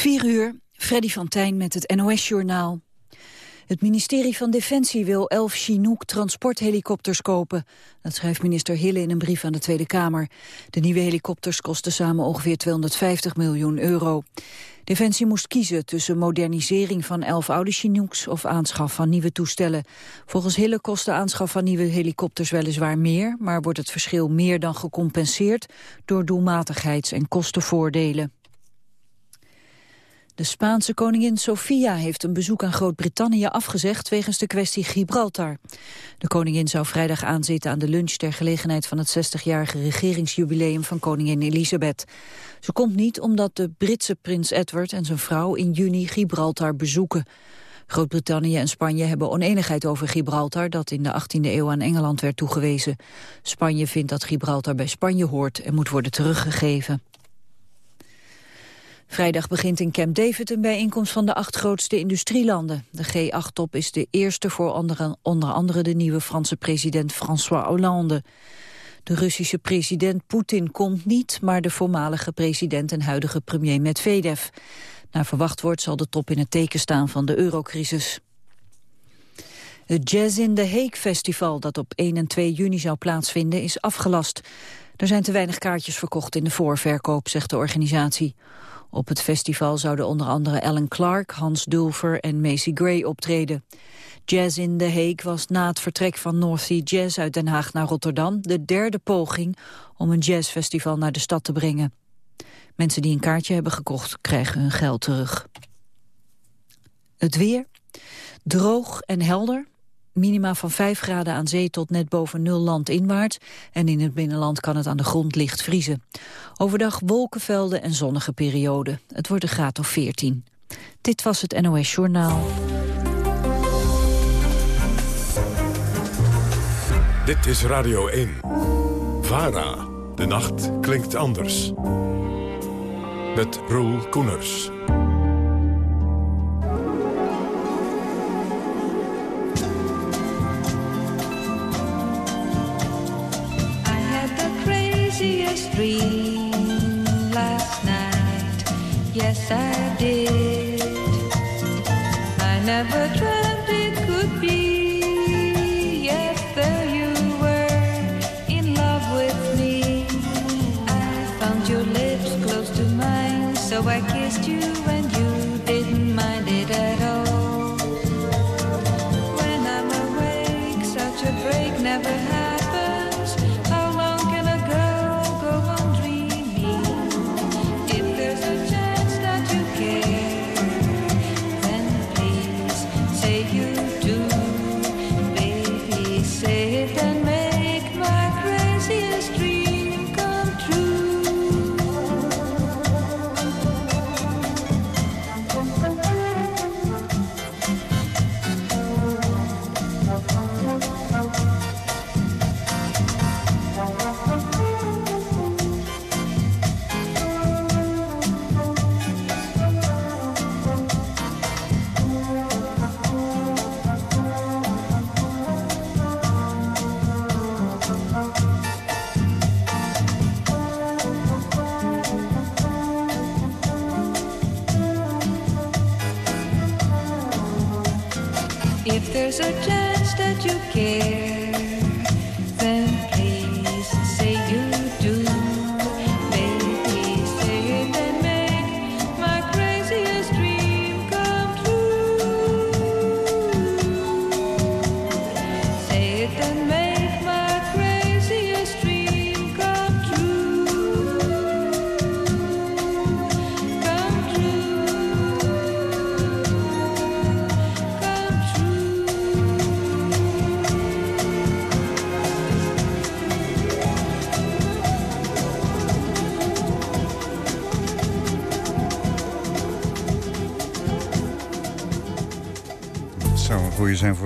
4 uur, Freddy van Tijn met het NOS-journaal. Het ministerie van Defensie wil elf Chinook transporthelikopters kopen. Dat schrijft minister Hille in een brief aan de Tweede Kamer. De nieuwe helikopters kosten samen ongeveer 250 miljoen euro. Defensie moest kiezen tussen modernisering van elf oude Chinooks of aanschaf van nieuwe toestellen. Volgens Hille kost de aanschaf van nieuwe helikopters weliswaar meer, maar wordt het verschil meer dan gecompenseerd door doelmatigheids- en kostenvoordelen. De Spaanse koningin Sofia heeft een bezoek aan Groot-Brittannië afgezegd wegens de kwestie Gibraltar. De koningin zou vrijdag aanzitten aan de lunch ter gelegenheid van het 60-jarige regeringsjubileum van koningin Elisabeth. Ze komt niet omdat de Britse prins Edward en zijn vrouw in juni Gibraltar bezoeken. Groot-Brittannië en Spanje hebben oneenigheid over Gibraltar... dat in de 18e eeuw aan Engeland werd toegewezen. Spanje vindt dat Gibraltar bij Spanje hoort en moet worden teruggegeven. Vrijdag begint in Camp David een bijeenkomst van de acht grootste industrielanden. De G8-top is de eerste voor onder, onder andere de nieuwe Franse president François Hollande. De Russische president Poetin komt niet, maar de voormalige president en huidige premier Medvedev. Naar verwacht wordt zal de top in het teken staan van de eurocrisis. Het Jazz in the Hague Festival, dat op 1 en 2 juni zou plaatsvinden, is afgelast. Er zijn te weinig kaartjes verkocht in de voorverkoop, zegt de organisatie. Op het festival zouden onder andere Alan Clark, Hans Dulfer en Macy Gray optreden. Jazz in The Hague was na het vertrek van North Sea Jazz uit Den Haag naar Rotterdam de derde poging om een jazzfestival naar de stad te brengen. Mensen die een kaartje hebben gekocht krijgen hun geld terug. Het weer. Droog en helder. Minima van 5 graden aan zee tot net boven nul landinwaarts. En in het binnenland kan het aan de grond licht vriezen. Overdag wolkenvelden en zonnige perioden. Het wordt een graad of 14. Dit was het NOS Journaal. Dit is Radio 1. VARA. De nacht klinkt anders. Met Roel Koeners. sad there's a chance that you care.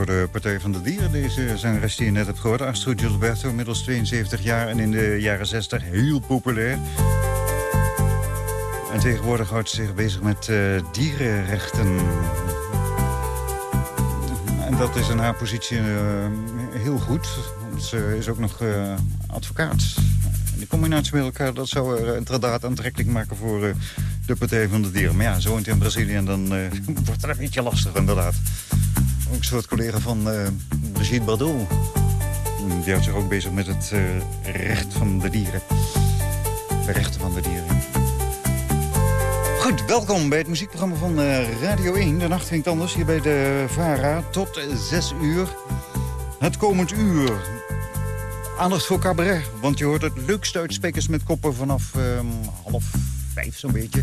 De Partij van de Dieren. Deze zangeres die je net hebt gehoord, Astrid Gilberto, inmiddels 72 jaar... en in de jaren 60 heel populair. En tegenwoordig houdt ze zich bezig met uh, dierenrechten. En dat is in haar positie uh, heel goed. Want ze is ook nog uh, advocaat. En die combinatie met elkaar, dat zou er inderdaad aantrekkelijk maken voor de Partij van de Dieren. Maar ja, zo in Brazilië en dan wordt het een beetje lastig inderdaad. Een soort collega van uh, Brigitte Bardot. Die houdt zich ook bezig met het uh, recht van de dieren. De rechten van de dieren. Goed, welkom bij het muziekprogramma van Radio 1. De nacht klinkt anders hier bij de VARA tot 6 uur. Het komend uur. Aandacht voor cabaret, want je hoort het leukste uit Spekers met Koppen vanaf um, half vijf zo'n beetje.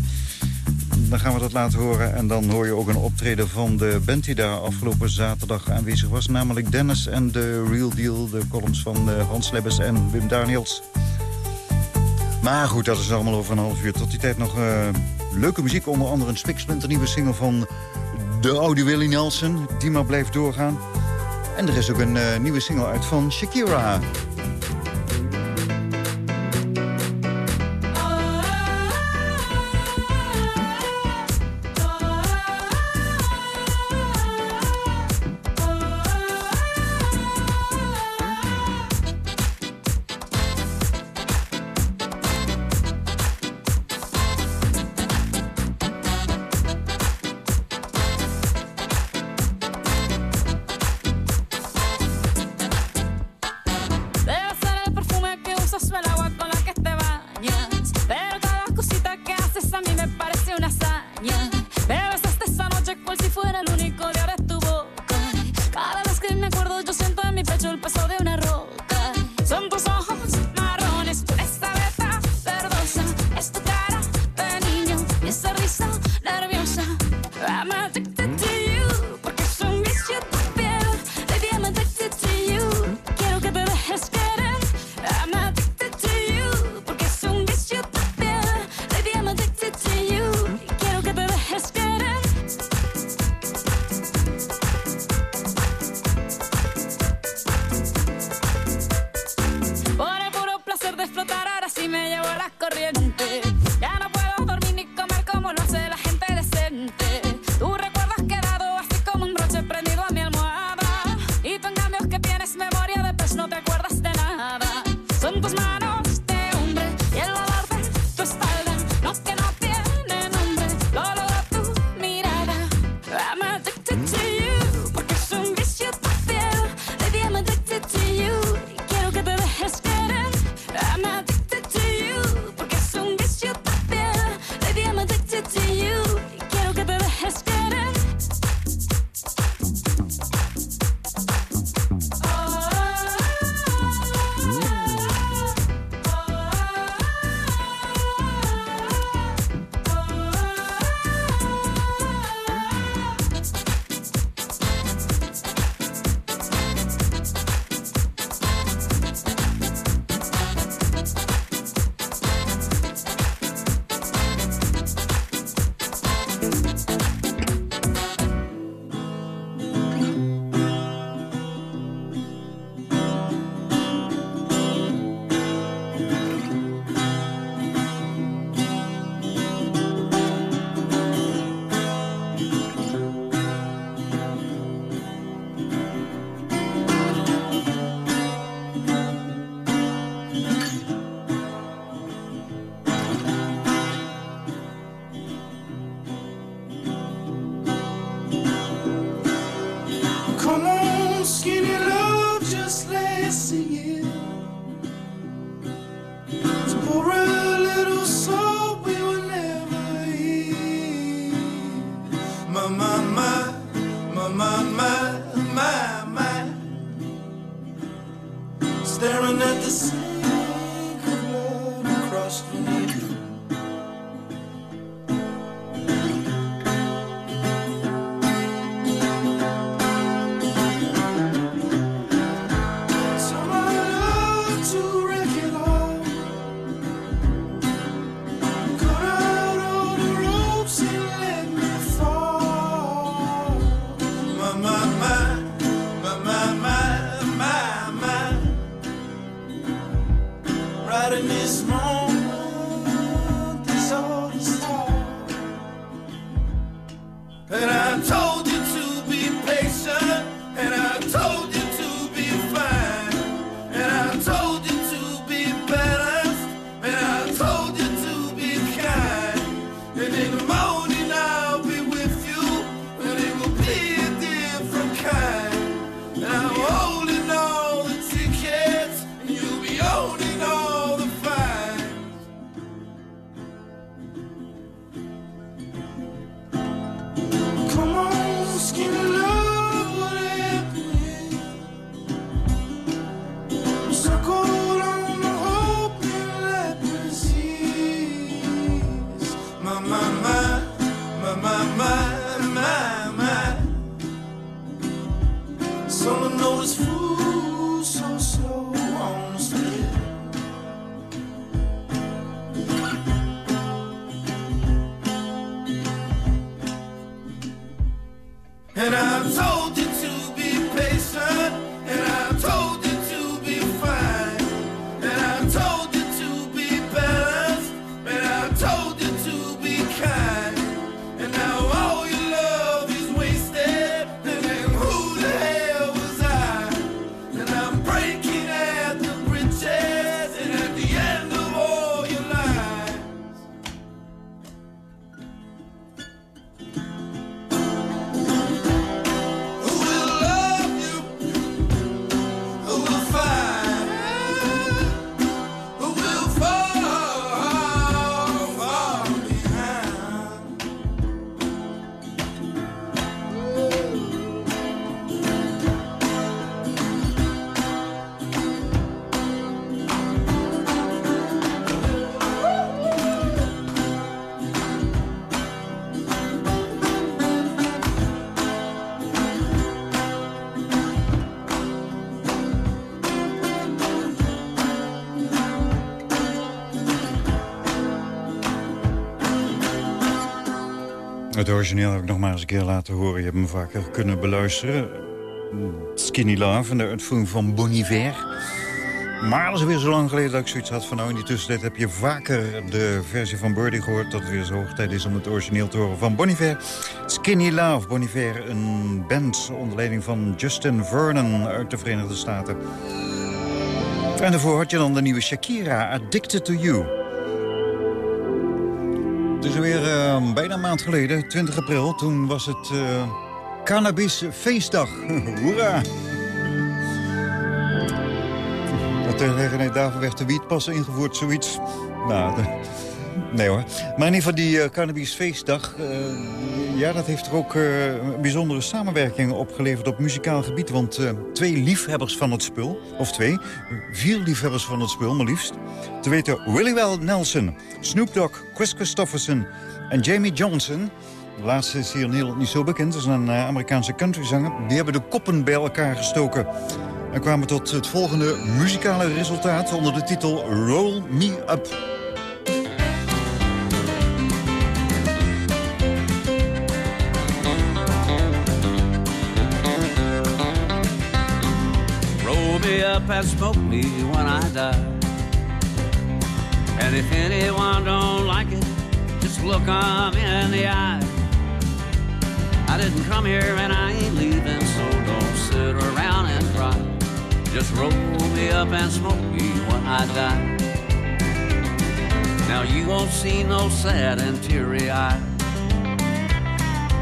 Dan gaan we dat laten horen. En dan hoor je ook een optreden van de band die daar afgelopen zaterdag aanwezig was. Namelijk Dennis en de Real Deal, de columns van uh, Hans Lebbes en Wim Daniels. Maar goed, dat is allemaal over een half uur. Tot die tijd nog uh, leuke muziek. Onder andere een spiksplinter nieuwe single van de oude Willie Nelson. Die maar blijft doorgaan. En er is ook een uh, nieuwe single uit van Shakira. Origineel heb ik nog maar eens een keer laten horen. Je hebt hem vaker kunnen beluisteren. Skinny Love en de uitvoering van Bon Iver. Maar dat is weer zo lang geleden dat ik zoiets had van... nou, in die tussentijd heb je vaker de versie van Birdie gehoord... dat het weer zo hoog tijd is om het origineel te horen van Bon Iver. Skinny Love, Bon Iver, een band onder leiding van Justin Vernon uit de Verenigde Staten. En daarvoor had je dan de nieuwe Shakira, Addicted to You. Het is weer uh, bijna een maand geleden, 20 april. Toen was het uh, Cannabis Feestdag. Hoera! Dat gelegenheid daarvoor werd de wietpassen ingevoerd, zoiets. Nou, nee hoor. Maar in ieder geval die uh, Cannabis Feestdag... ja, dat heeft er ook een bijzondere samenwerking opgeleverd op muzikaal gebied. Want twee liefhebbers van het spul, of twee, vier liefhebbers van het spul, maar liefst... Te weten Willie Well Nelson, Snoop Dogg, Chris Christofferson en Jamie Johnson. De laatste is hier in Nederland niet zo bekend. Dat is een uh, Amerikaanse countryzanger. Die hebben de koppen bij elkaar gestoken. En kwamen tot het volgende muzikale resultaat onder de titel Roll Me Up. Up and smoke me when I die. And if anyone don't like it, just look 'em in the eye. I didn't come here and I ain't leaving, so don't sit around and cry. Just roll me up and smoke me when I die. Now you won't see no sad and teary eye.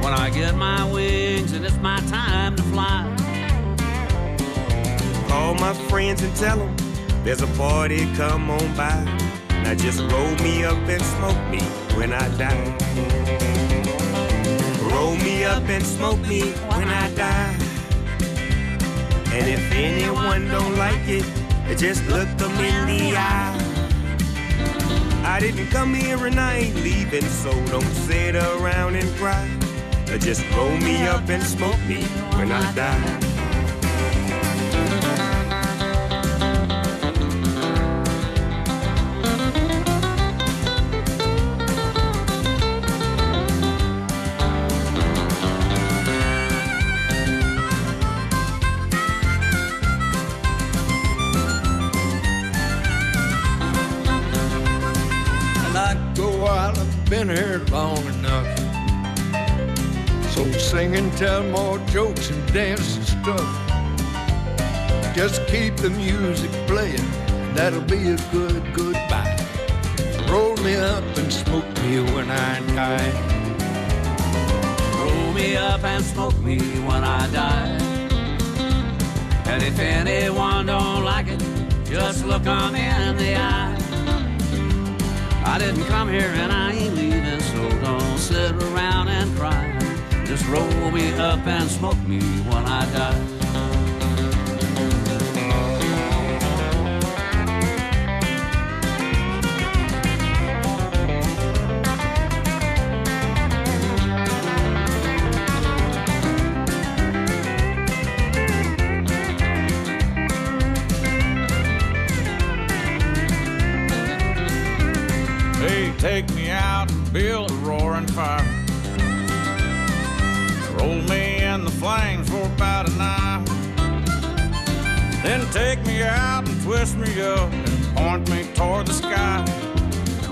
When I get my wings and it's my time to fly. Call my friends and tell them there's a party, come on by. Now just roll me up and smoke me when I die. Roll me up and smoke me when I die. And if anyone don't like it, just look them in the eye. I didn't come here and I ain't leaving, so don't sit around and cry. Just roll me up and smoke me when I die. And tell more jokes and dance and stuff. Just keep the music playing, that'll be a good goodbye. Roll me up and smoke me when I die. Roll me up and smoke me when I die. And if anyone don't like it, just look 'em in the eye. I didn't come here and I ain't leaving, so don't sit around and cry. Roll me up and smoke me when I die. take me out and build a roaring fire. Roll me in the flames for about an hour. Then take me out and twist me up and point me toward the sky.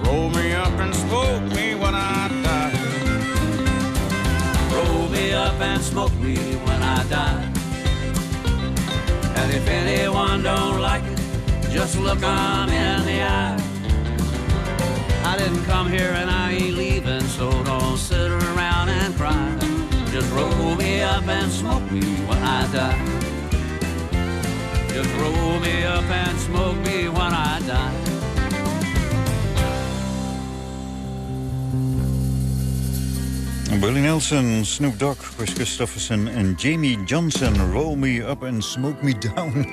Roll me up and smoke me when I die. Roll me up and smoke me when I die. And if anyone don't like it, just look on in the eye. I didn't come here and I ain't leaving, so don't sit around and cry. Just roll me up and smoke me when I die. Just roll me up and smoke me when I die. Willie Nelson, Snoop Dogg, Chris Christofferson en Jamie Johnson. Roll me up and smoke me down.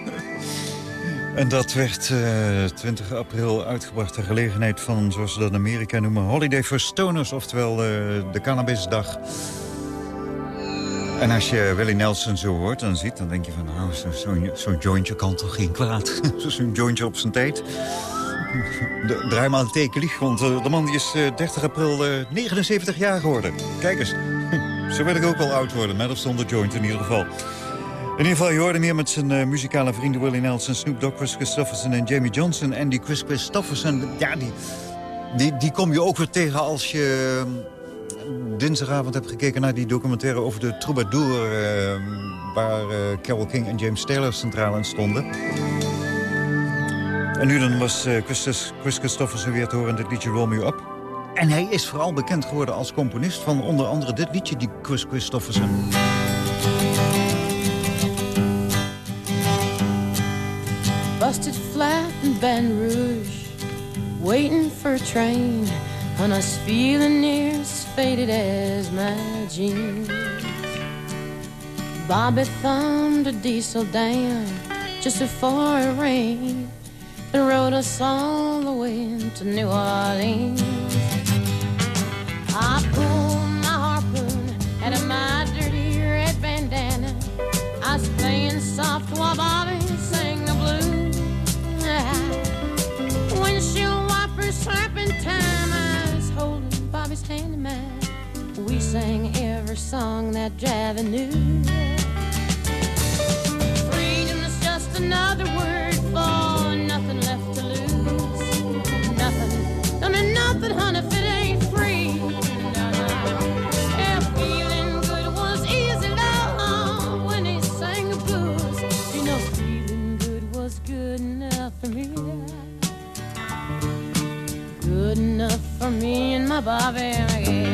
en dat werd eh 20 april uitgebracht ter gelegenheid van, zoals ze dat in Amerika noemen... Holiday for Stoners, oftewel eh, de cannabisdag. En als je Willie Nelson zo hoort en ziet, dan denk je van... nou, zo'n zo, jointje kan toch geen kwaad? zo'n jointje op zijn tijd. De, draai maar een teken lieg, want eh, de man die is eh, 30 april eh, 79 jaar geworden. Kijk eens, zo wil ik ook wel oud worden, met of zonder joint in ieder geval. In ieder geval, je hoorde meer met zijn eh, muzikale vrienden Willie Nelson, Snoop Dogg, Chris Christofferson en Jamie Johnson. En die Chris Christofferson, ja, die, die, kom je ook weer tegen als je eh, dinsdagavond hebt gekeken naar die documentaire over de troubadour... eh, waar eh, Carole King en James Taylor centraal in stonden. En nu dan was eh, Chris, Chris Christofferson weer te horen in dit liedje Roll Me Up. En hij is vooral bekend geworden als componist van onder andere dit liedje, die Chris Christofferson. busted flat in Baton Rouge, waiting for a train, I was feeling near faded as my jeans. Bobby thumbed a diesel down just before it rained and rode us all the way to New Orleans. I pulled my harpoon out of my dirty red bandana. I was playing soft while Bobby sang the blues. Windshield wipers slapping time. Hand in mine. We sang every song that Javi knew. Freedom is just another word for nothing left to lose. Nothing, don't mean nothing, honey, if it ain't free. No, no. Yeah, feeling good was easy, love, when he sang the blues. You know, feeling good was good enough for me. Good enough for me and my Bobby, yeah.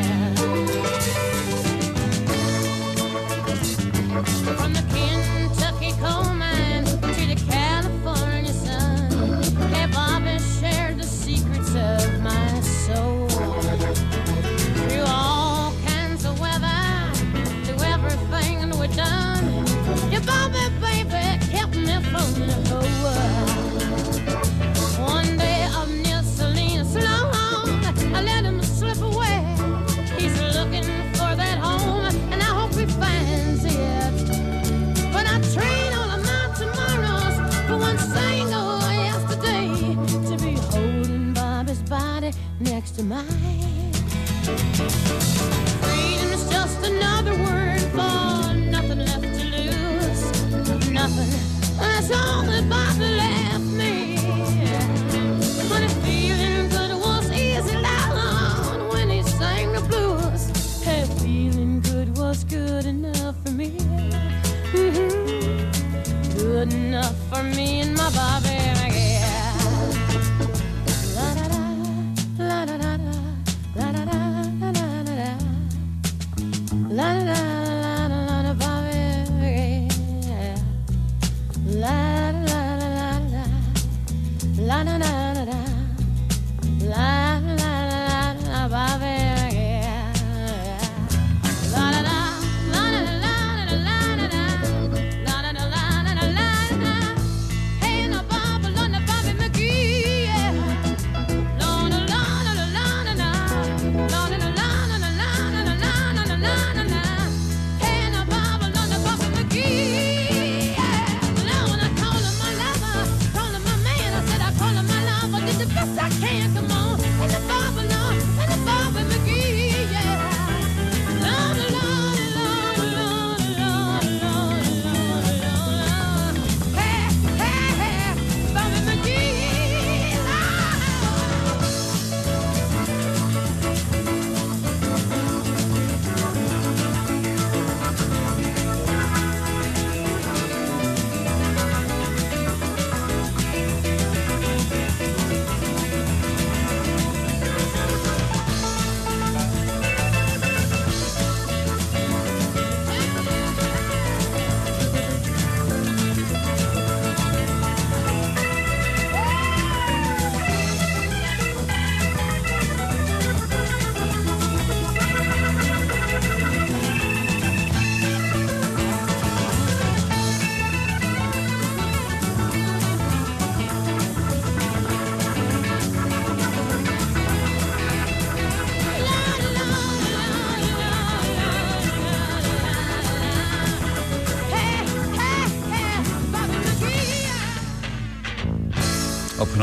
Next to mine.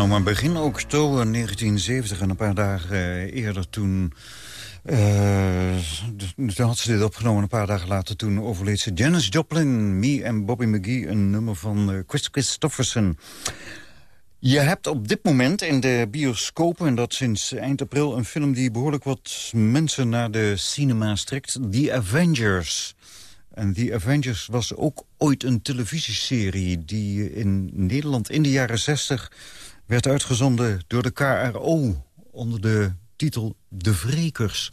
Opgenomen begin oktober 1970 en een paar dagen eh, eerder toen... Toen had ze dit opgenomen, een paar dagen later toen overleed ze. Janis Joplin, Me en Bobby McGee, een nummer van uh, Chris Christofferson. Je hebt op dit moment in de bioscopen, en dat sinds eind april... een film die behoorlijk wat mensen naar de cinema strekt. The Avengers. En The Avengers was ook ooit een televisieserie... die in Nederland in de jaren 60 werd uitgezonden door de KRO... onder de titel De Vrekers.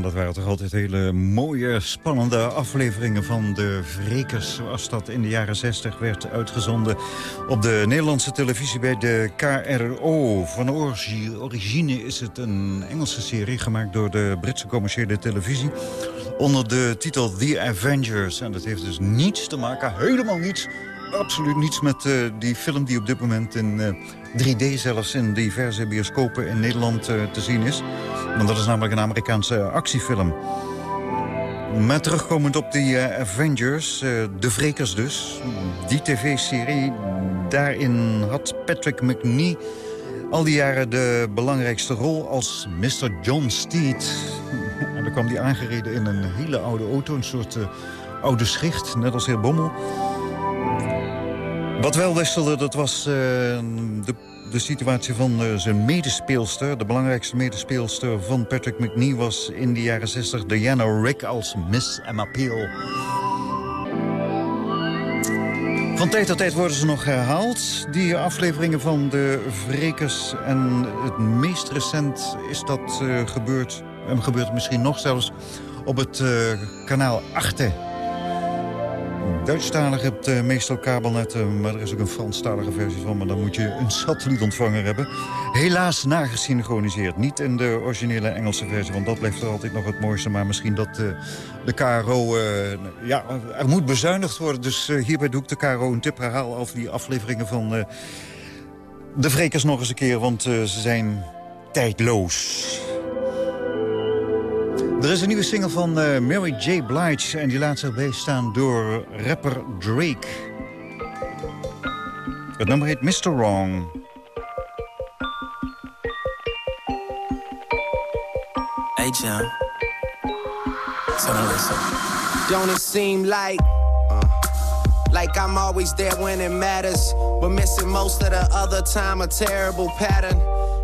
Dat waren toch altijd hele mooie, spannende afleveringen van de Vrekers... zoals dat in de jaren 60 werd uitgezonden op de Nederlandse televisie bij de KRO. Van origine is het een Engelse serie gemaakt door de Britse commerciële televisie... onder de titel The Avengers. En dat heeft dus niets te maken, helemaal niets absoluut niets met uh, die film die op dit moment in uh, 3D zelfs in diverse bioscopen in Nederland uh, te zien is. Want dat is namelijk een Amerikaanse actiefilm. Maar terugkomend op die Avengers, de Vrekers dus. Die tv-serie, daarin had Patrick McNee al die jaren de belangrijkste rol als Mr. John Steed. En dan kwam hij aangereden in een hele oude auto, een soort oude schicht, net als heer Bommel. Wat wel wisselde, dat was uh, de, de, situatie van uh, zijn medespeelster. De belangrijkste medespeelster van Patrick McNee was in de jaren 60 Diana Rick als Miss Emma Peel. Van tijd tot tijd worden ze nog herhaald, die afleveringen van de Vrekers. En het meest recent is dat uh, gebeurd, en gebeurt misschien nog zelfs, op het kanaal Arte. Duitsstalig hebt uh, meestal kabelnetten, maar er is ook een Franstalige versie van. Maar dan moet je een satellietontvanger hebben. Helaas nagesynchroniseerd. Niet in de originele Engelse versie, want dat blijft er altijd nog het mooiste. Maar misschien dat uh, de. Uh, ja, er moet bezuinigd worden. Dus hierbij doe ik de KRO een tip herhaal over die afleveringen van... de Vrekers nog eens een keer, want ze zijn tijdloos. Er is een nieuwe single van uh, Mary J. Blige en die laat zich bijstaan door rapper Drake. Het nummer heet Mr. Wrong. Hey, John. Listen. Don't it seem like uh, Like I'm always there when it matters, but missing most of the other time, a terrible pattern.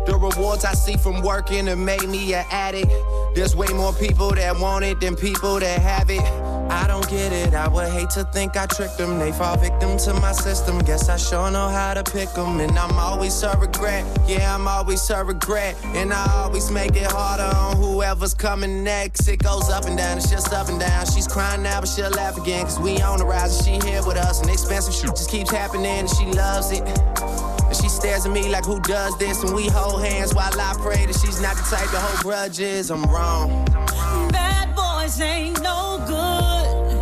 The rewards I see from working have made me an addict. There's way more people that want it than people that have it. I don't get it, I would hate to think I tricked them. They fall victim to my system. Guess I sure know how to pick them. And I'm always a regret, yeah, I'm always a regret. And I always make it harder on whoever's coming next. It goes up and down, it's just up and down. She's crying now, but she'll laugh again. Cause we on the rise and she here with us. And expensive shit just keeps happening and she loves it. She stares at me like, who does this? And we hold hands while I pray that she's not the type to hold grudges. I'm wrong. Bad boys ain't no good.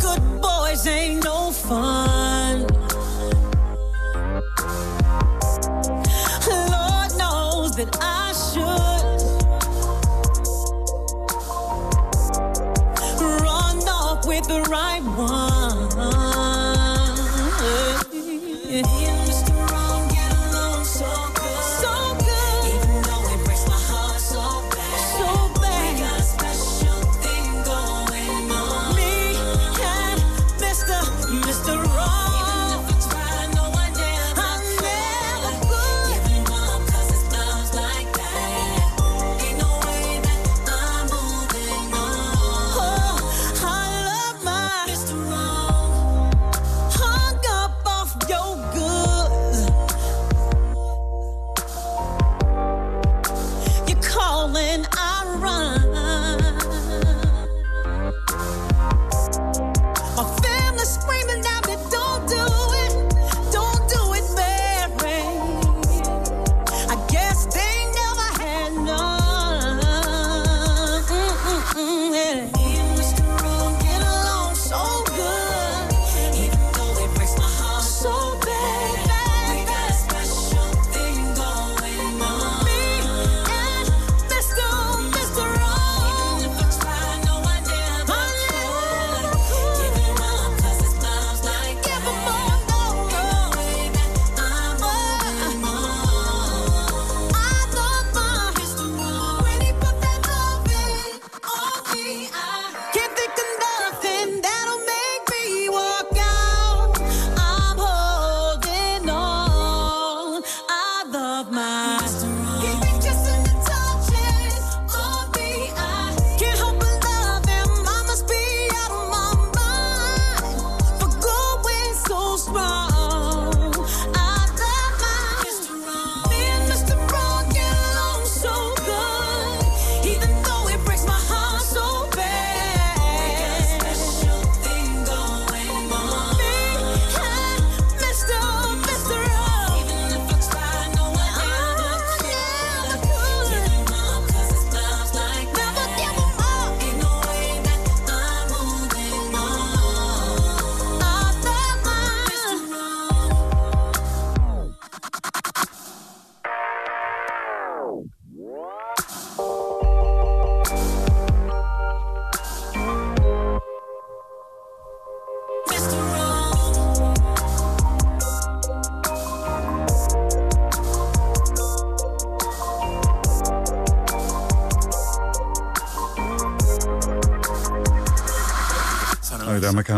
Good boys ain't no fun. Lord knows that I should run off with the right one.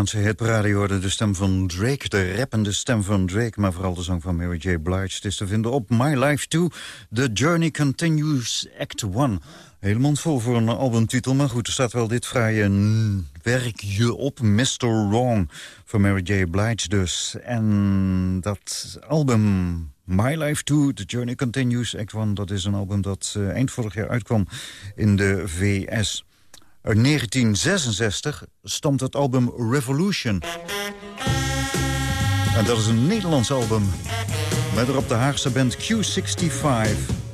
Amerikaanse hitradio hoorde de stem van Drake, de rappende stem van Drake... maar vooral de zang van Mary J. Blige. Het is te vinden op My Life 2, The Journey Continues Act 1. Helemaal vol voor een albumtitel, maar goed, er staat wel dit fraaie werkje op. Mr. Wrong, van Mary J. Blige dus. En dat album... My Life 2, The Journey Continues Act 1... dat is een album dat eh, eind vorig jaar uitkwam in de VS. Uit 1966 stamt het album Revolution. En dat is een Nederlands album. Met erop de Haagse band Q65.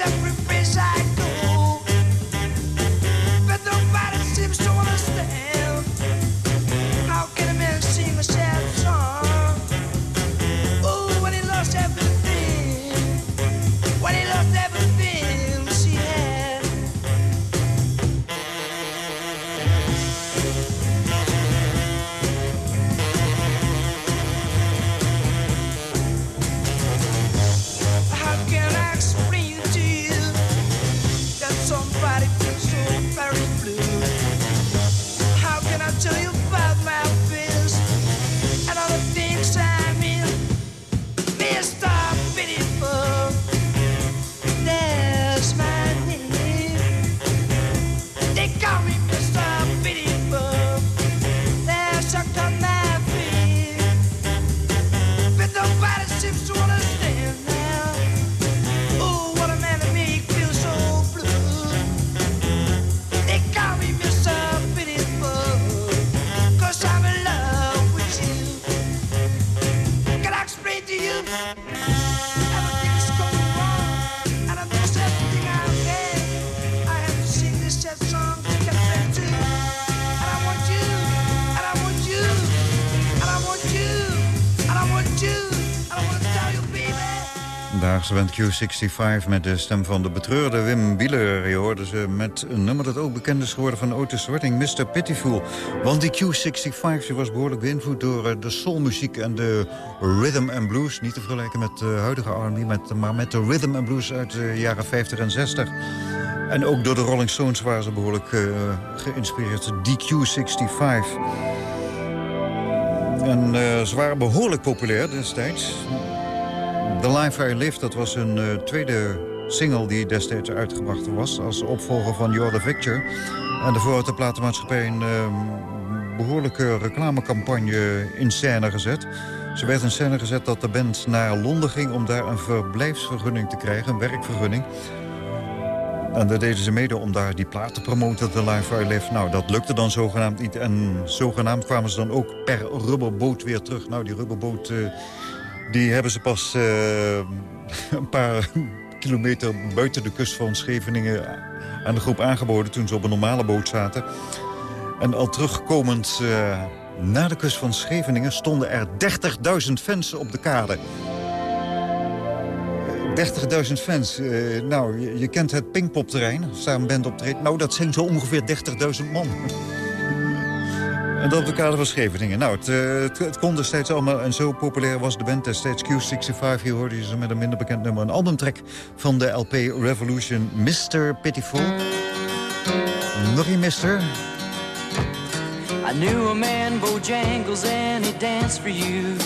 every Band Q65 met de stem van de betreurde Wim Wieler. Je hoorde ze met een nummer dat ook bekend is geworden van Otis Swarting, Mr. Pitiful. Want die Q65 die was behoorlijk beïnvloed door eh, de soulmuziek en de rhythm and blues. Niet te vergelijken met de huidige met- maar met de rhythm and blues uit de jaren 50 en 60. En ook door de Rolling Stones waren ze behoorlijk eh, geïnspireerd. Die Q65. En eh, ze waren behoorlijk populair destijds. The Life I Live, dat was hun eh, tweede single die destijds uitgebracht was... als opvolger van You're the Victor. En daarvoor had de platenmaatschappij een eh, behoorlijke reclamecampagne in scène gezet. Ze werd in scène gezet dat de band naar Londen ging... om daar een verblijfsvergunning te krijgen, een werkvergunning. En dat deden ze mede om daar die plaat te promoten, The Life I Live. Nou, dat lukte dan zogenaamd niet. En zogenaamd kwamen ze dan ook per rubberboot weer terug. Nou, die rubberboot... eh, die hebben ze pas eh, een paar kilometer buiten de kust van Scheveningen aan de groep aangeboden... toen ze op een normale boot zaten. En al terugkomend eh, naar de kust van Scheveningen... stonden er 30.000 fans op de kade. 30.000 fans. Eh, nou, je, kent het Pinkpopterrein. Als daar een band optreedt. Nou, dat zijn zo ongeveer 30.000 man. En dat op de kade van Scheveningen. Nou, het, eh, het, het kon destijds allemaal. En zo populair was de band destijds Q65. Hier hoorde je ze met een minder bekend nummer. Een albumtrack van de LP Revolution. Mr. Pitiful. Nog een mister. I knew a man, Bojangles, and he danced for you.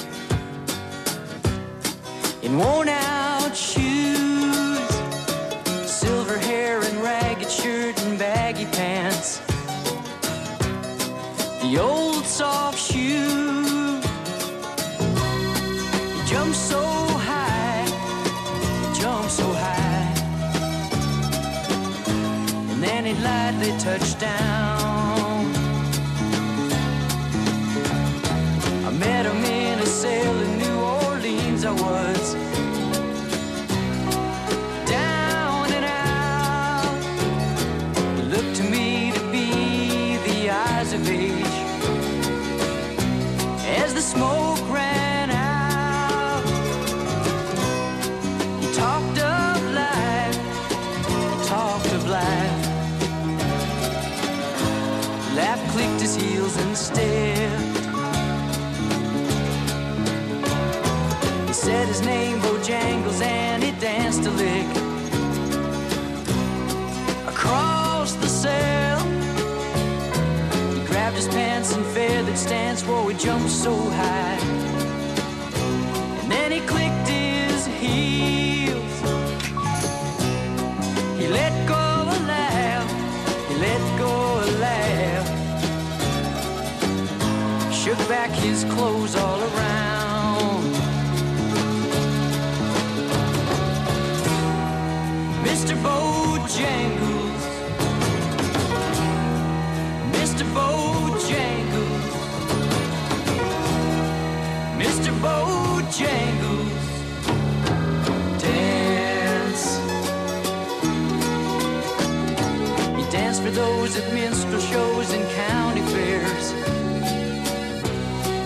In worn out shoes, silver hair and ragged shirt and baggy pants. The old soft shoe. He jumped so high, he jumped so high. And then he lightly touched down. I met him in a cell in New Orleans. I was down and out. It looked to me to be the eyes of age smoke ran out. He talked of life, he talked of life. Laugh clicked his heels and stared. Stance, whoa, he jumped so high. And then he clicked his heels. He let go a laugh, he let go a laugh. Shook back his clothes all around. Mr. Bojangles, for those at minstrel shows and county fairs.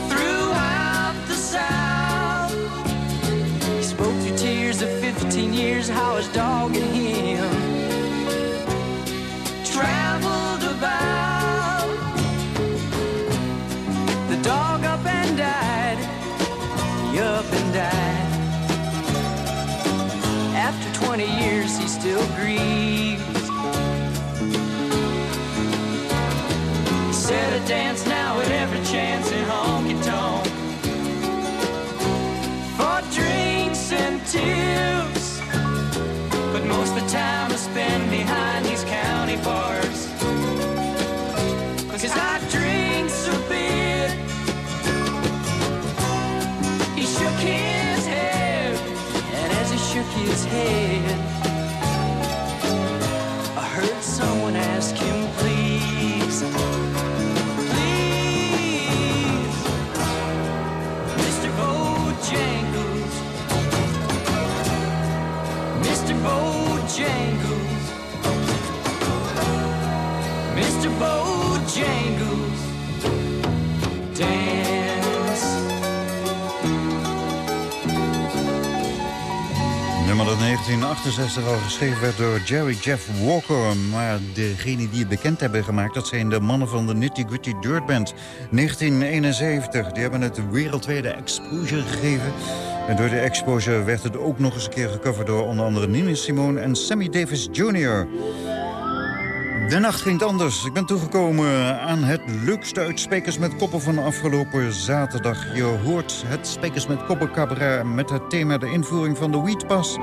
Throughout the South, he spoke through tears of 15 years how his dog and him traveled about. The dog up and died, he up and died. After 20 years, he still grieves. 1968 al geschreven werd door Jerry Jeff Walker. Maar degene die het bekend hebben gemaakt... dat zijn de mannen van de Nitty Gritty Dirt Band. 1971. Die hebben het wereldwijde exposure gegeven. En door de exposure werd het ook nog eens een keer gecoverd... door onder andere Nina Simone en Sammy Davis Jr. De nacht ging anders. Ik ben toegekomen aan het leukste uit Spekers met Koppen van afgelopen zaterdag. Je hoort het Spekers met Koppen cabaret met het thema de invoering van de Weedpas.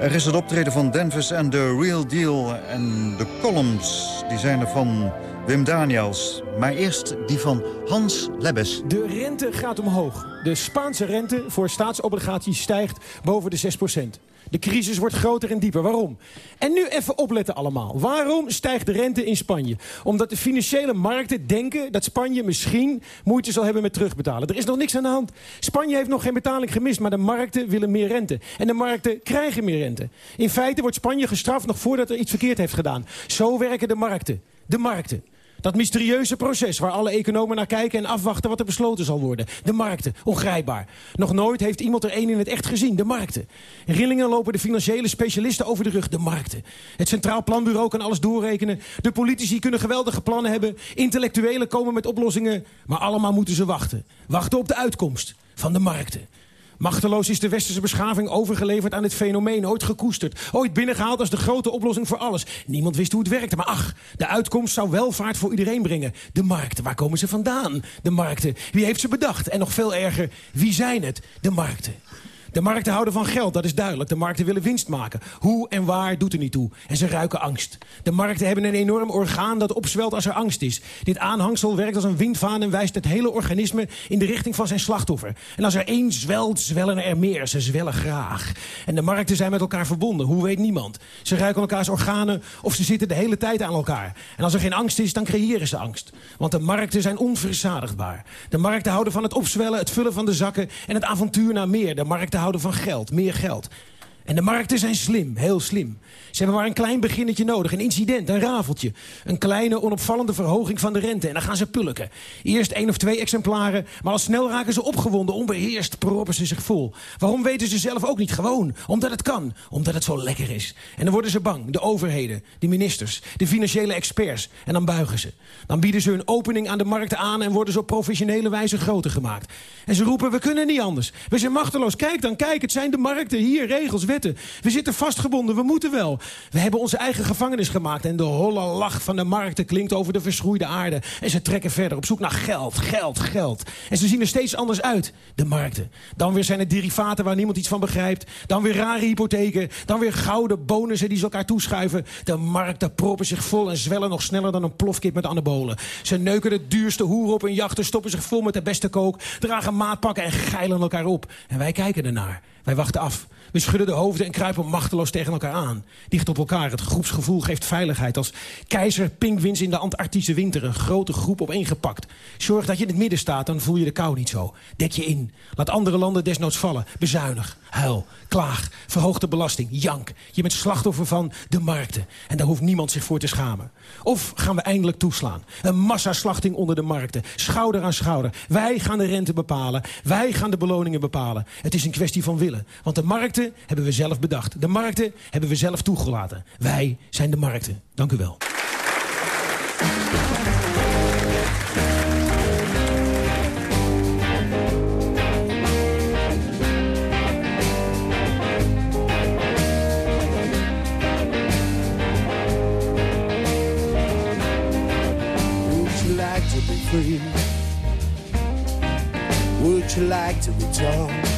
Er is het optreden van Denvis en The Real Deal. En de columns die zijn er van Wim Daniels. Maar eerst die van Hans Lebbes. De rente gaat omhoog. De Spaanse rente voor staatsobligaties stijgt boven de 6 De crisis wordt groter en dieper. Waarom? En nu even opletten allemaal. Waarom stijgt de rente in Spanje? Omdat de financiële markten denken dat Spanje misschien moeite zal hebben met terugbetalen. Er is nog niks aan de hand. Spanje heeft nog geen betaling gemist, maar de markten willen meer rente. En de markten krijgen meer rente. In feite wordt Spanje gestraft nog voordat er iets verkeerd heeft gedaan. Zo werken de markten. De markten. Dat mysterieuze proces waar alle economen naar kijken en afwachten wat er besloten zal worden. De markten, ongrijpbaar. Nog nooit heeft iemand er één in het echt gezien. De markten. Rillingen lopen de financiële specialisten over de rug. De markten. Het Centraal Planbureau kan alles doorrekenen. De politici kunnen geweldige plannen hebben. Intellectuelen komen met oplossingen. Maar allemaal moeten ze wachten. Wachten op de uitkomst van de markten. Machteloos is de westerse beschaving overgeleverd aan dit fenomeen. Ooit gekoesterd, ooit binnengehaald als de grote oplossing voor alles. Niemand wist hoe het werkte, maar ach, de uitkomst zou welvaart voor iedereen brengen. De markten, waar komen ze vandaan? De markten, wie heeft ze bedacht? En nog veel erger, wie zijn het? De markten. De markten houden van geld, dat is duidelijk. De markten willen winst maken. Hoe en waar doet er niet toe. En ze ruiken angst. De markten hebben een enorm orgaan dat opzwelt als er angst is. Dit aanhangsel werkt als een windvaan en wijst het hele organisme in de richting van zijn slachtoffer. En als er één zwelt, zwellen er meer. Ze zwellen graag. En de markten zijn met elkaar verbonden. Hoe weet niemand. Ze ruiken elkaars organen of ze zitten de hele tijd aan elkaar. En als er geen angst is, dan creëren ze angst. Want de markten zijn onverzadigbaar. De markten houden van het opzwellen, het vullen van de zakken en het avontuur naar meer. De markten houden van geld, meer geld. En de markten zijn slim, heel slim. Ze hebben maar een klein beginnetje nodig, een incident, een rafeltje. Een kleine, onopvallende verhoging van de rente. En dan gaan ze pulken. Eerst één of twee exemplaren, maar al snel raken ze opgewonden. Onbeheerst proppen ze zich vol. Waarom weten ze zelf ook niet? Gewoon, omdat het kan. Omdat het zo lekker is. En dan worden ze bang, de overheden, de ministers, de financiële experts. En dan buigen ze. Dan bieden ze hun opening aan de markten aan... en worden ze op professionele wijze groter gemaakt. En ze roepen, we kunnen niet anders. We zijn machteloos. Kijk dan, kijk, het zijn de markten. Hier, regels, wetten. We zitten vastgebonden, we moeten wel. We hebben onze eigen gevangenis gemaakt... en de holle lach van de markten klinkt over de verschroeide aarde. En ze trekken verder op zoek naar geld, geld, geld. En ze zien er steeds anders uit, de markten. Dan weer zijn het derivaten waar niemand iets van begrijpt. Dan weer rare hypotheken. Dan weer gouden bonussen die ze elkaar toeschuiven. De markten proppen zich vol en zwellen nog sneller dan een plofkip met anabolen. Ze neuken de duurste hoer op hun jachten, stoppen zich vol met de beste kook... dragen maatpakken en geilen elkaar op. En wij kijken ernaar. Wij wachten af. We schudden de hoofden en kruipen machteloos tegen elkaar aan. Dicht op elkaar. Het groepsgevoel geeft veiligheid. Als keizer pinguïns in de Antarctische winter. Een grote groep opeengepakt. Zorg dat je in het midden staat, dan voel je de kou niet zo. Dek je in. Laat andere landen desnoods vallen. Bezuinig. Huil. Klaag. Verhoog de belasting. Jank. Je bent slachtoffer van de markten. En daar hoeft niemand zich voor te schamen. Of gaan we eindelijk toeslaan. Een massaslachting onder de markten. Schouder aan schouder. Wij gaan de rente bepalen. Wij gaan de beloningen bepalen. Het is een kwestie van willen. Want de markten hebben we zelf bedacht. De markten hebben we zelf toegelaten. Wij zijn de markten. Dank u wel. Would you like to be?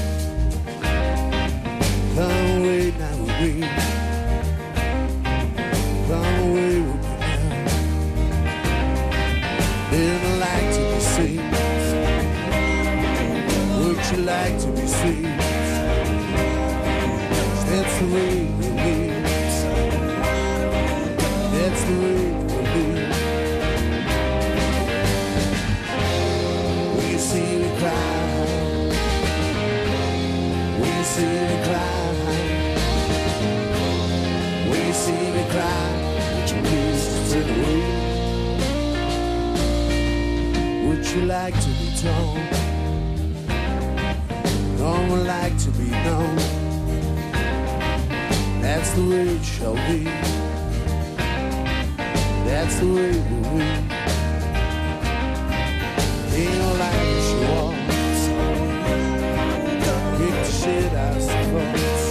Like to be sweet. That's the way it is. That's the way is. When you see me cry, you see me cry, you see me cry, would you please turn away? Would you like to be told? One like to be known. That's the way it shall be. That's the way it will be. Ain't like she wants. Kick the shit out of some folks.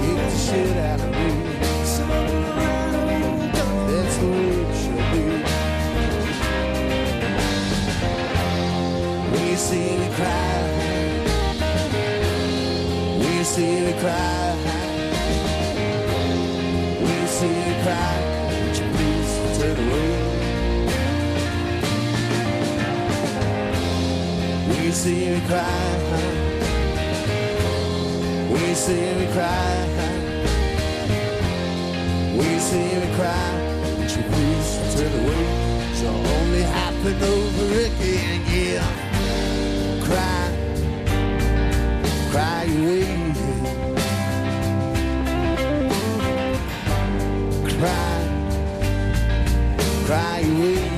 Kick the shit out of me. That's the way it shall be. You see me cry, cry, you see me cry, would you please turn away? You see me cry, you see me cry, you see me cry, would you please turn away? So only happen over again, yeah. Cry, cry away. Cry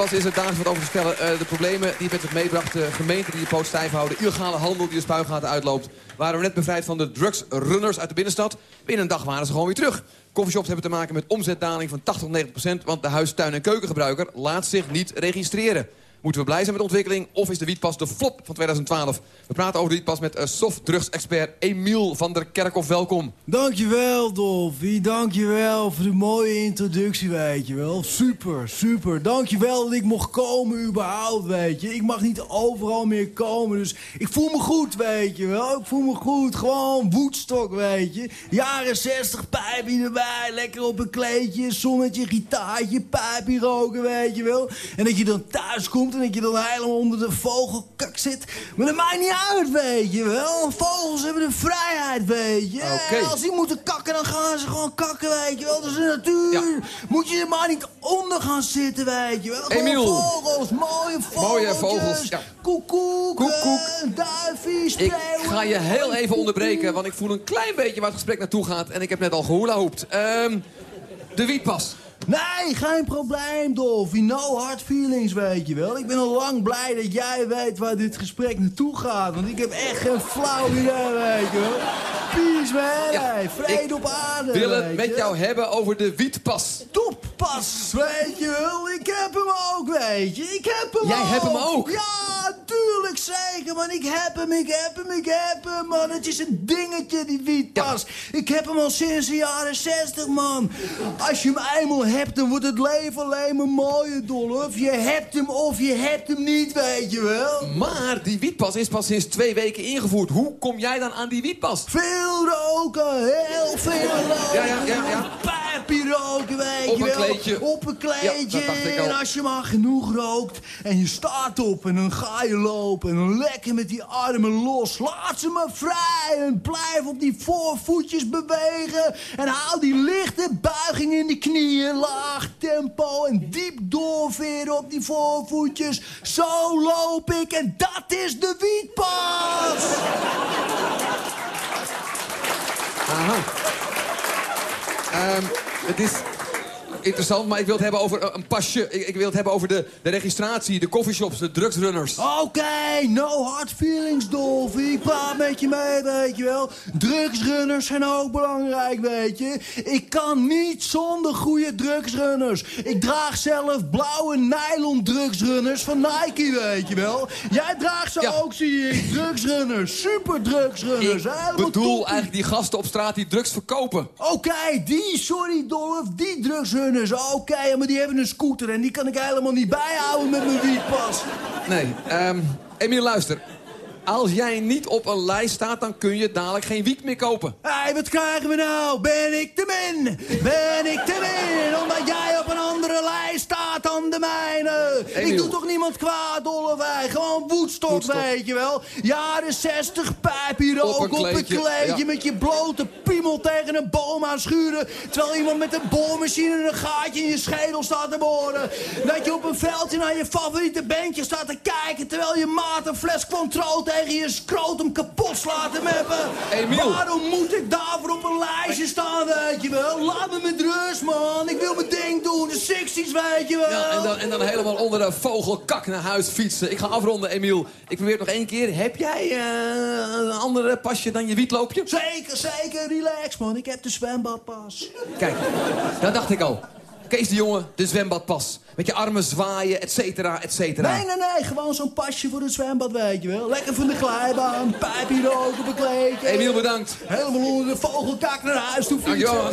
wietpas is het dagelijks wat over te stellen. Eh, de problemen die het met zich meebracht, de gemeenten die de poot stijf houden... illegale handel die de spuigaten uitloopt... waren we net bevrijd van de drugsrunners uit de binnenstad. Binnen een dag waren ze gewoon weer terug. Coffeeshops hebben te maken met omzetdaling van 80 tot 90 procent... want de huis, tuin en keukengebruiker laat zich niet registreren. Moeten we blij zijn met de ontwikkeling of is de wietpas de flop van 2012? We praten over de wietpas met uh, softdrugsexpert Emiel van der Kerkhof. Welkom. Dankjewel, Dolfie. Dankjewel voor de mooie introductie, weet je wel. Super, super. Dankjewel dat ik mocht komen überhaupt, weet je. Ik mag niet overal meer komen, dus ik voel me goed, weet je wel. Ik voel me goed. Gewoon woedstok, weet je. Jaren 60, pijpje erbij. Lekker op een kleedje, zonnetje, gitaartje, pijpje roken, weet je wel. En dat je dan thuis komt en dat je dan helemaal onder de vogelkak zit. Maar dat maakt niet uit, weet je wel. Vogels hebben de vrijheid, weet je. Als die moeten kakken, dan gaan ze gewoon kakken, weet je wel. Dat is de natuur. Moet je er maar niet onder gaan zitten, weet je wel. Gewoon Emiel. vogels, mooie vogels. Mooie vogels, ja. Koekoek, Koekoek. duifjes, Ik ga je heel even onderbreken, want ik voel een klein beetje waar het gesprek naartoe gaat. En ik heb net al gehoelahoept. Ehm de wietpas. Nee, geen probleem, Dolphy. No hard feelings, weet je wel. Ik ben al lang blij dat jij weet waar dit gesprek naartoe gaat. Want ik heb echt geen flauw idee, weet je wel. Peace, man. hey. Vrede op aarde, wil het met jou hebben over de wietpas. Toppas, weet je wel. Ik heb hem ook, weet je. Ik heb hem Jij ook. hebt hem ook? Ja, tuurlijk zeker, man. Ik heb hem, ik heb hem, ik heb hem, man. Het is een dingetje, die wietpas. Ik heb hem al sinds de jaren 60, man. Als je hem eenmaal hebt, dan wordt het leven alleen maar mooier, Dolph. Je hebt hem of je hebt hem niet, weet je wel. Maar die wietpas is pas sinds twee weken ingevoerd. Hoe kom jij dan aan die wietpas? Veel roken, heel veel roken. Ja, ja, ja, ja. Roken, weet Op je een wel. kleedje. Op een kleedje. en als je maar genoeg rookt en je staat op en dan ga je lopen. En dan lekker met die armen los. Laat ze maar vrij en blijf op die voorvoetjes bewegen. En haal die lichte buiging in die knieën. Laag tempo en diep doorveren op die voorvoetjes. Zo loop ik en dat is de wietpas. Aha. Ehm, het is interessant, maar ik wil het hebben over eh, een pasje. Ik, ik wil het hebben over de, de registratie, de coffeeshops, de drugsrunners. Oké, no hard feelings, Dolphy. Ik praat met je mee, weet je wel. Drugsrunners zijn ook belangrijk, weet je. Ik kan niet zonder goede drugsrunners. Ik draag zelf blauwe nylon drugsrunners van Nike, weet je wel. Jij draagt ze ook, zie ik. Drugsrunners, super drugsrunners. Ik bedoel eigenlijk die gasten op straat die drugs verkopen. Oké, die, sorry Dolph, die drugsrunners. Oké, maar die hebben een scooter en die kan ik helemaal niet bijhouden met mijn wietpas. Nee, ehm Emiel, luister. Als jij niet op een lijst staat, dan kun je dadelijk geen wiet meer kopen. Hé, hey, wat krijgen we nou? Ben ik te min? Ben ik te min? Omdat jij op een andere lijst staat dan de mijne. Ik doe toch niemand kwaad, Olivij? Gewoon woedstok, weet je wel. Jaren 60, pijp hier ook Op op een kleedje, ja. met je blote piemel tegen een boom aan schuren... terwijl iemand met een boormachine een gaatje in je schedel staat te boren. Dat je op een veldje naar je favoriete bandje staat te kijken... terwijl je maat een fles control tegen je scrotum kapot slaat te meppen. Emiel. Waarom moet ik daarvoor op een lijstje staan, weet je wel? Laat me met rust, man. Ik wil mijn ding doen, de 60s, weet je wel. Ja, en dan, en dan helemaal onder de vogelkak naar huis fietsen. Ik ga afronden, Emiel. Ik probeer het nog één keer. Heb jij eh, een andere pasje dan je wietloopje? Zeker, zeker, relax, man. Ik heb de zwembadpas. Kijk, dat dacht ik al. Kees de jongen, de zwembadpas. Met je armen zwaaien, et cetera, et cetera. Nee, nee, nee. Gewoon zo'n pasje voor het zwembad, weet je wel. Lekker van de glijbaan, pijpje roken kleedje. Emiel, bedankt. Helemaal onder de vogelkak naar huis toe fietsen. Dankjewel.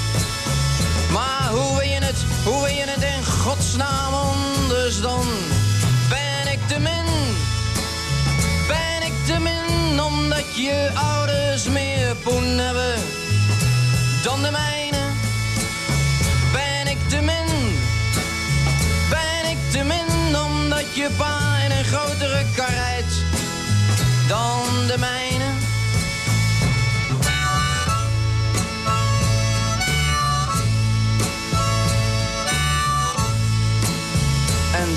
Hoe wil je het, hoe wil je het in godsnaam anders dan? Ben ik te min? Ben ik te min omdat je ouders meer poen hebben dan de mijne? Ben ik te min? Ben ik te min omdat je pa in een grotere kar rijdt dan de mijne?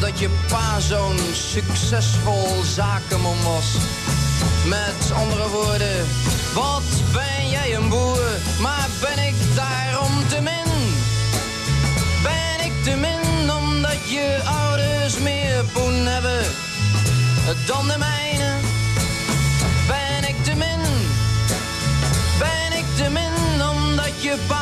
Dat je pa zo'n succesvol zakenman was. Met andere woorden, wat ben jij een boer, maar ben ik daarom te min? Ben ik te min omdat je ouders meer poen hebben dan de mijne? Ben ik te min? Ben ik te min omdat je pa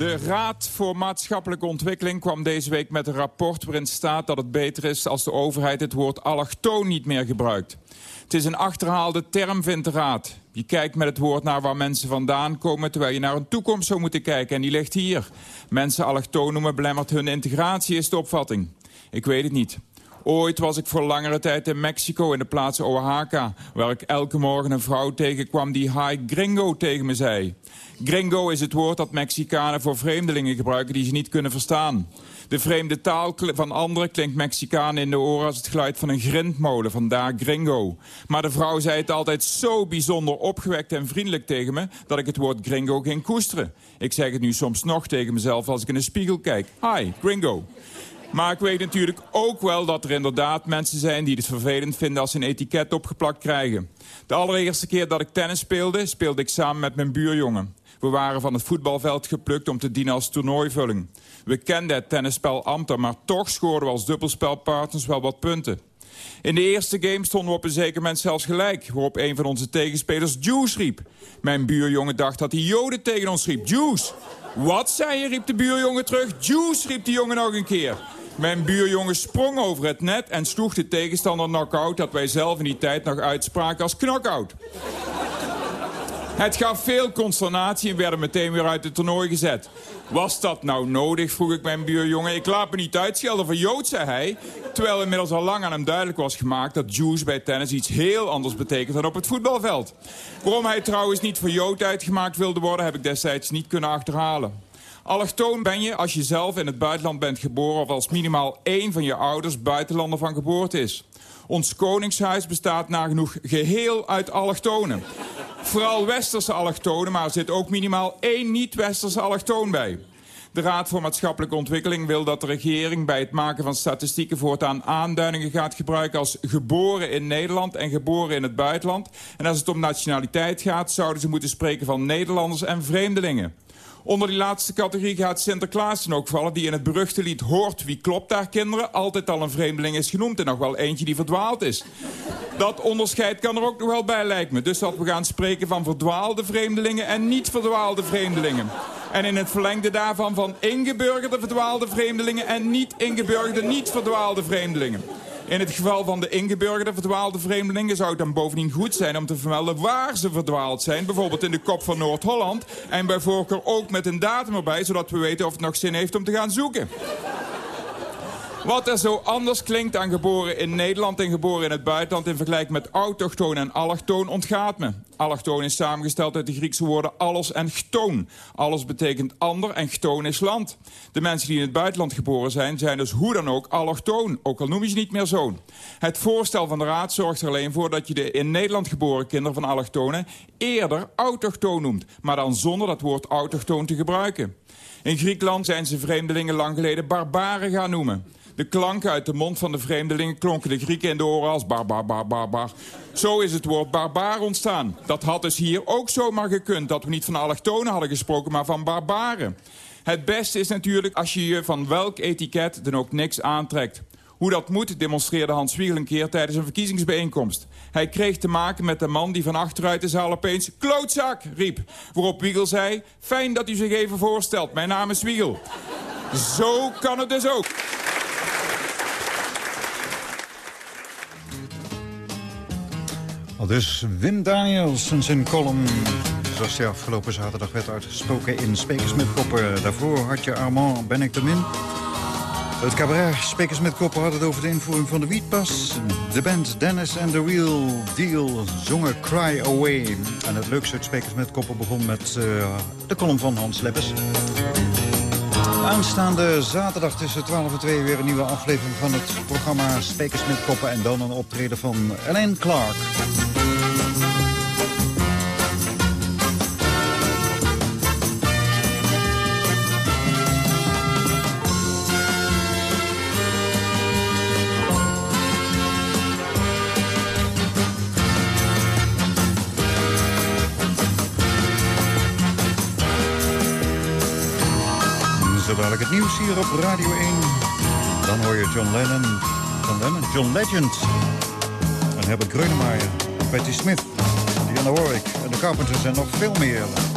De Raad voor Maatschappelijke Ontwikkeling kwam deze week met een rapport waarin staat dat het beter is als de overheid het woord allochtoon niet meer gebruikt. Het is een achterhaalde term, vindt de Raad. Je kijkt met het woord naar waar mensen vandaan komen... terwijl je naar een toekomst zou moeten kijken. En die ligt hier. Mensen allochtoon noemen belemmert hun integratie, is de opvatting. Ik weet het niet. Ooit was ik voor langere tijd in Mexico in de plaats Oaxaca... waar ik elke morgen een vrouw tegenkwam die hi gringo tegen me zei. Gringo is het woord dat Mexicanen voor vreemdelingen gebruiken die ze niet kunnen verstaan. De vreemde taal van anderen klinkt Mexicanen in de oren als het geluid van een grindmolen, vandaar gringo. Maar de vrouw zei het altijd zo bijzonder opgewekt en vriendelijk tegen me... dat ik het woord gringo ging koesteren. Ik zeg het nu soms nog tegen mezelf als ik in de spiegel kijk. Hi, gringo. Maar ik weet natuurlijk ook wel dat er inderdaad mensen zijn die het vervelend vinden als ze een etiket opgeplakt krijgen. De allereerste keer dat ik tennis speelde, speelde ik samen met mijn buurjongen. We waren van het voetbalveld geplukt om te dienen als toernooivulling. We kenden het tennisspel amper, maar toch scoorden we als dubbelspelpartners wel wat punten. In de eerste game stonden we op een zeker moment zelfs gelijk... waarop een van onze tegenspelers Juice riep. Mijn buurjongen dacht dat hij Joden tegen ons riep. Juice! Wat zei je, riep de buurjongen terug. Juice, riep de jongen nog een keer. Mijn buurjongen sprong over het net en sloeg de tegenstander knock-out... dat wij zelf in die tijd nog uitspraken als knockout. Het gaf veel consternatie en werden meteen weer uit het toernooi gezet. Was dat nou nodig, vroeg ik mijn buurjongen. Ik laat me niet uitschelden voor Jood, zei hij. Terwijl inmiddels al lang aan hem duidelijk was gemaakt... dat Jews bij tennis iets heel anders betekent dan op het voetbalveld. Waarom hij trouwens niet voor Jood uitgemaakt wilde worden... heb ik destijds niet kunnen achterhalen. Allochtoon ben je als je zelf in het buitenland bent geboren... of als minimaal één van je ouders buitenlander van geboorte is. Ons koningshuis bestaat nagenoeg geheel uit allochtonen. Vooral westerse allochtonen, maar er zit ook minimaal één niet-westerse allochtoon bij. De Raad voor Maatschappelijke Ontwikkeling wil dat de regering bij het maken van statistieken voortaan aanduidingen gaat gebruiken als geboren in Nederland en geboren in het buitenland. En als het om nationaliteit gaat, zouden ze moeten spreken van Nederlanders en vreemdelingen. Onder die laatste categorie gaat Sinterklaas ook vallen... die in het beruchte lied Hoort wie klopt daar kinderen... altijd al een vreemdeling is genoemd en nog wel eentje die verdwaald is. Dat onderscheid kan er ook nog wel bij, lijkt me. Dus dat we gaan spreken van verdwaalde vreemdelingen en niet verdwaalde vreemdelingen. En in het verlengde daarvan van ingeburgerde verdwaalde vreemdelingen... en niet ingeburgerde niet verdwaalde vreemdelingen. In het geval van de ingeburgerde verdwaalde vreemdelingen zou het dan bovendien goed zijn om te vermelden waar ze verdwaald zijn. Bijvoorbeeld in de kop van Noord-Holland. En bij voorkeur ook met een datum erbij, zodat we weten of het nog zin heeft om te gaan zoeken. Wat er zo anders klinkt aan geboren in Nederland en geboren in het buitenland... in vergelijking met autochtoon en allochtoon ontgaat me. Allochtoon is samengesteld uit de Griekse woorden alles en chtoon. Alles betekent ander en chtoon is land. De mensen die in het buitenland geboren zijn, zijn dus hoe dan ook allochtoon. Ook al noem je ze niet meer zoon. Het voorstel van de Raad zorgt er alleen voor dat je de in Nederland geboren kinderen van allochtonen... eerder autochtoon noemt, maar dan zonder dat woord autochtoon te gebruiken. In Griekenland zijn ze vreemdelingen lang geleden barbaren gaan noemen. De klanken uit de mond van de vreemdelingen klonken de Grieken in de oren als bar, bar, bar, bar, bar. Zo is het woord barbaar ontstaan. Dat had dus hier ook zomaar gekund, dat we niet van allochtonen hadden gesproken, maar van barbaren. Het beste is natuurlijk als je je van welk etiket dan ook niks aantrekt. Hoe dat moet, demonstreerde Hans Wiegel een keer tijdens een verkiezingsbijeenkomst. Hij kreeg te maken met de man die van achteruit de zaal opeens... klootzak riep, waarop Wiegel zei... fijn dat u zich even voorstelt, mijn naam is Wiegel. Zo kan het dus ook. Al dus Wim Daniels en zijn column. Zoals die afgelopen zaterdag werd uitgesproken in Spekers met Koppen. Daarvoor had je Armand Ben ik de Min. Het cabaret Spekers met Koppen had het over de invoering van de wietpas. De band Dennis and the Real Deal zongen Cry Away. En het leukste uit Spekers met Koppen begon met eh, de column van Hans Leppes. Aanstaande zaterdag tussen 12 en 2 weer een nieuwe aflevering van het programma Spekers met Koppen. En dan een optreden van Elaine Clark. Nieuws hier op Radio 1. Dan hoor je John Lennon, John Lennon, John Legend. En Herbert Grönemeyer, Patti Smith, Diana Warwick en de Carpenters en nog veel meer.